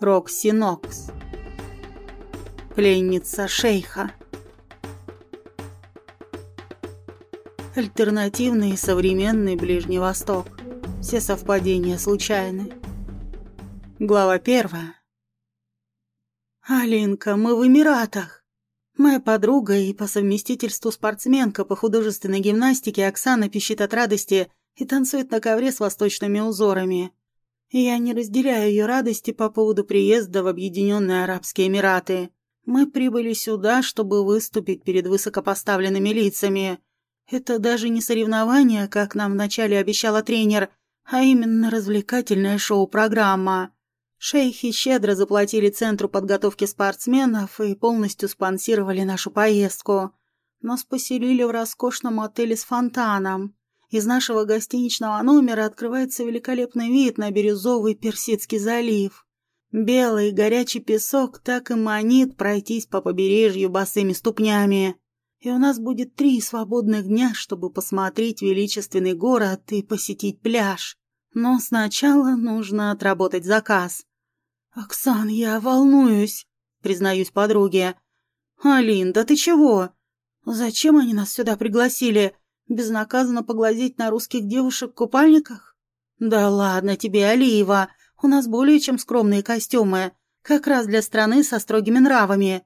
Рокси Нокс. Пленница шейха. Альтернативный и современный Ближний Восток. Все совпадения случайны. Глава первая. «Алинка, мы в Эмиратах!» Моя подруга и по совместительству спортсменка по художественной гимнастике Оксана пищит от радости и танцует на ковре с восточными узорами. Я не разделяю ее радости по поводу приезда в Объединенные Арабские Эмираты. Мы прибыли сюда, чтобы выступить перед высокопоставленными лицами. Это даже не соревнование, как нам вначале обещала тренер, а именно развлекательная шоу-программа. Шейхи щедро заплатили Центру подготовки спортсменов и полностью спонсировали нашу поездку. Нас поселили в роскошном отеле с фонтаном. Из нашего гостиничного номера открывается великолепный вид на бирюзовый Персидский залив. Белый горячий песок так и манит пройтись по побережью босыми ступнями. И у нас будет три свободных дня, чтобы посмотреть величественный город и посетить пляж. Но сначала нужно отработать заказ. «Оксан, я волнуюсь», — признаюсь подруге. «Алин, да ты чего? Зачем они нас сюда пригласили? Безнаказанно поглазеть на русских девушек в купальниках? Да ладно тебе, Алиева, у нас более чем скромные костюмы, как раз для страны со строгими нравами.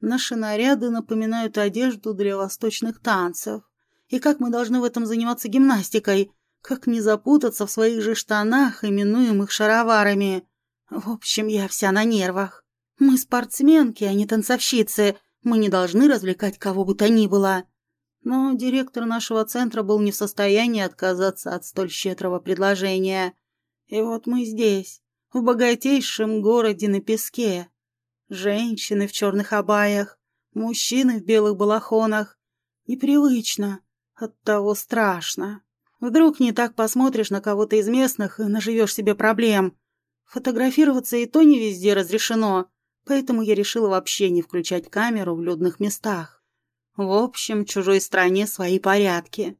Наши наряды напоминают одежду для восточных танцев. И как мы должны в этом заниматься гимнастикой? Как не запутаться в своих же штанах, именуемых шароварами? В общем, я вся на нервах. Мы спортсменки, а не танцовщицы. Мы не должны развлекать кого бы то ни было. Но директор нашего центра был не в состоянии отказаться от столь щедрого предложения. И вот мы здесь, в богатейшем городе на песке. Женщины в черных абаях, мужчины в белых балахонах. Непривычно, оттого страшно. Вдруг не так посмотришь на кого-то из местных и наживешь себе проблем. Фотографироваться и то не везде разрешено, поэтому я решила вообще не включать камеру в людных местах. В общем, чужой стране свои порядки.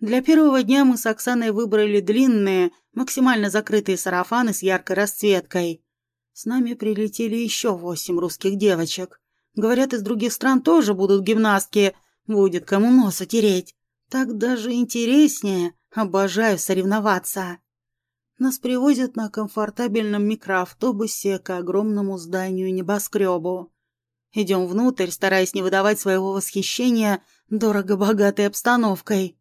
Для первого дня мы с Оксаной выбрали длинные, максимально закрытые сарафаны с яркой расцветкой. С нами прилетели еще восемь русских девочек. Говорят, из других стран тоже будут гимнастки, будет кому нос утереть. Так даже интереснее, обожаю соревноваться. Нас привозят на комфортабельном микроавтобусе к огромному зданию небоскребу. Идем внутрь, стараясь не выдавать своего восхищения дорого-богатой обстановкой.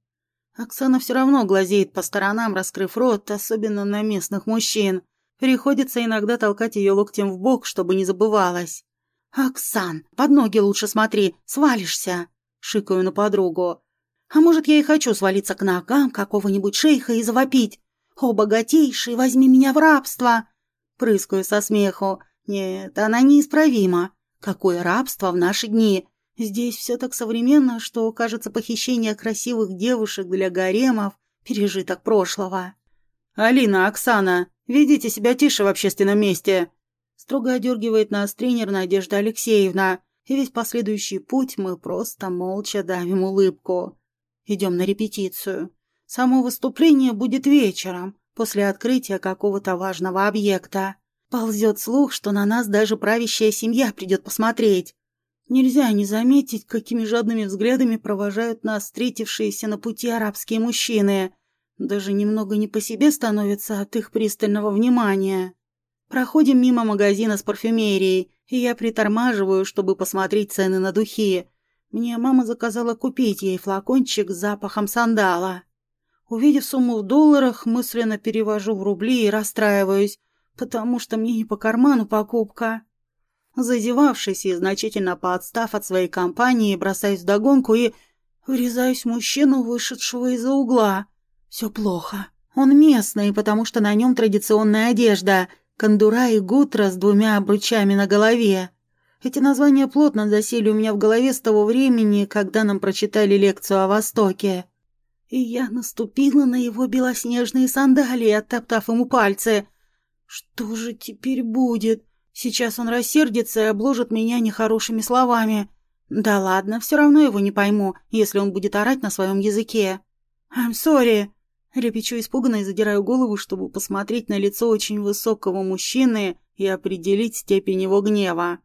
Оксана все равно глазеет по сторонам, раскрыв рот, особенно на местных мужчин. Приходится иногда толкать ее локтем в бок, чтобы не забывалась. «Оксан, под ноги лучше смотри, свалишься!» — шикаю на подругу. «А может, я и хочу свалиться к ногам какого-нибудь шейха и завопить? О, богатейший, возьми меня в рабство!» Прыскаю со смеху. «Нет, она неисправима. Какое рабство в наши дни! Здесь все так современно, что, кажется, похищение красивых девушек для гаремов – пережиток прошлого. «Алина, Оксана, ведите себя тише в общественном месте!» Строго одергивает нас тренер Надежда Алексеевна, и весь последующий путь мы просто молча давим улыбку. Идем на репетицию. Само выступление будет вечером, после открытия какого-то важного объекта. Ползет слух, что на нас даже правящая семья придет посмотреть. Нельзя не заметить, какими жадными взглядами провожают нас встретившиеся на пути арабские мужчины. Даже немного не по себе становится от их пристального внимания. Проходим мимо магазина с парфюмерией, и я притормаживаю, чтобы посмотреть цены на духи. Мне мама заказала купить ей флакончик с запахом сандала. Увидев сумму в долларах, мысленно перевожу в рубли и расстраиваюсь потому что мне не по карману покупка. Зазевавшись и значительно поотстав от своей компании, бросаюсь вдогонку и врезаюсь в мужчину, вышедшего из-за угла. Все плохо. Он местный, потому что на нем традиционная одежда, кондура и гутра с двумя обручами на голове. Эти названия плотно засели у меня в голове с того времени, когда нам прочитали лекцию о Востоке. И я наступила на его белоснежные сандалии, оттоптав ему пальцы — что же теперь будет? Сейчас он рассердится и обложит меня нехорошими словами. Да ладно, все равно его не пойму, если он будет орать на своем языке. I'm sorry. Репечу испуганно и задираю голову, чтобы посмотреть на лицо очень высокого мужчины и определить степень его гнева.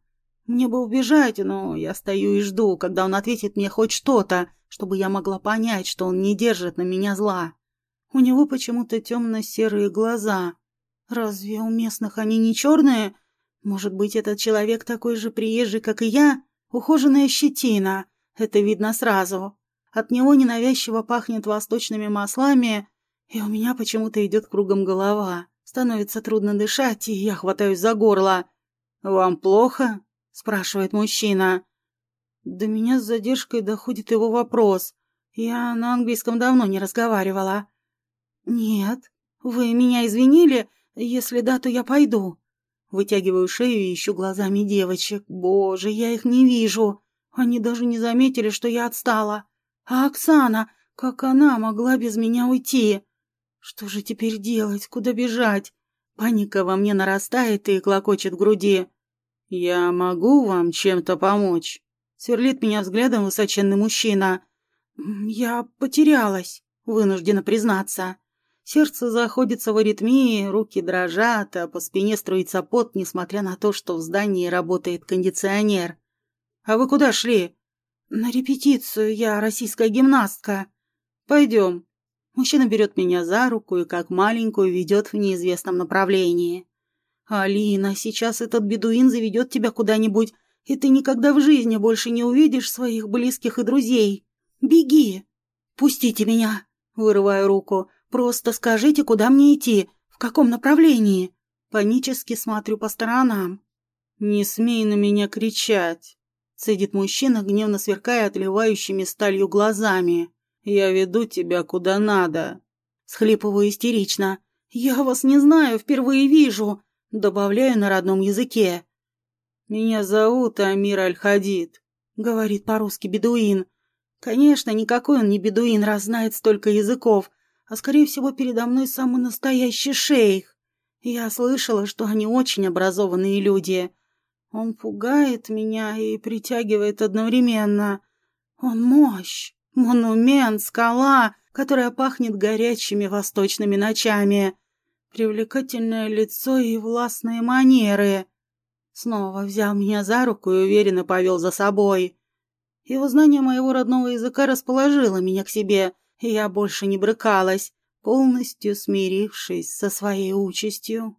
Мне бы убежать, но я стою и жду, когда он ответит мне хоть что-то, чтобы я могла понять, что он не держит на меня зла. У него почему-то темно-серые глаза. Разве у местных они не черные? Может быть, этот человек такой же приезжий, как и я? Ухоженная щетина. Это видно сразу. От него ненавязчиво пахнет восточными маслами, и у меня почему-то идет кругом голова. Становится трудно дышать, и я хватаюсь за горло. «Вам плохо?» – спрашивает мужчина. До меня с задержкой доходит его вопрос. Я на английском давно не разговаривала. «Нет. Вы меня извинили? Если да, то я пойду». Вытягиваю шею и ищу глазами девочек. Боже, я их не вижу. Они даже не заметили, что я отстала. А Оксана, как она могла без меня уйти? Что же теперь делать? Куда бежать? Паника во мне нарастает и клокочет в груди. «Я могу вам чем-то помочь?» Сверлит меня взглядом высоченный мужчина. «Я потерялась», вынуждена признаться. Сердце заходится в аритмии, руки дрожат, а по спине струится пот, несмотря на то, что в здании работает кондиционер. «А вы куда шли?» «На репетицию, я российская гимнастка». «Пойдем, Мужчина берет меня за руку и как маленькую ведет в неизвестном направлении. «Алина, сейчас этот бедуин заведет тебя куда-нибудь, и ты никогда в жизни больше не увидишь своих близких и друзей. Беги!» «Пустите меня!» — вырываю руку. «Просто скажите, куда мне идти, в каком направлении?» Панически смотрю по сторонам. «Не смей на меня кричать!» — цедит мужчина, гневно сверкая отливающими сталью глазами. Я веду тебя куда надо. Схлипываю истерично. Я вас не знаю, впервые вижу. Добавляю на родном языке. Меня зовут Амир Аль-Хадид, говорит по-русски бедуин. Конечно, никакой он не бедуин, раз знает столько языков, а скорее всего передо мной самый настоящий шейх. Я слышала, что они очень образованные люди. Он пугает меня и притягивает одновременно. Он мощь. Монумент, скала, которая пахнет горячими восточными ночами. Привлекательное лицо и властные манеры. Снова взял меня за руку и уверенно повел за собой. Его знание моего родного языка расположило меня к себе, я больше не брыкалась, полностью смирившись со своей участью.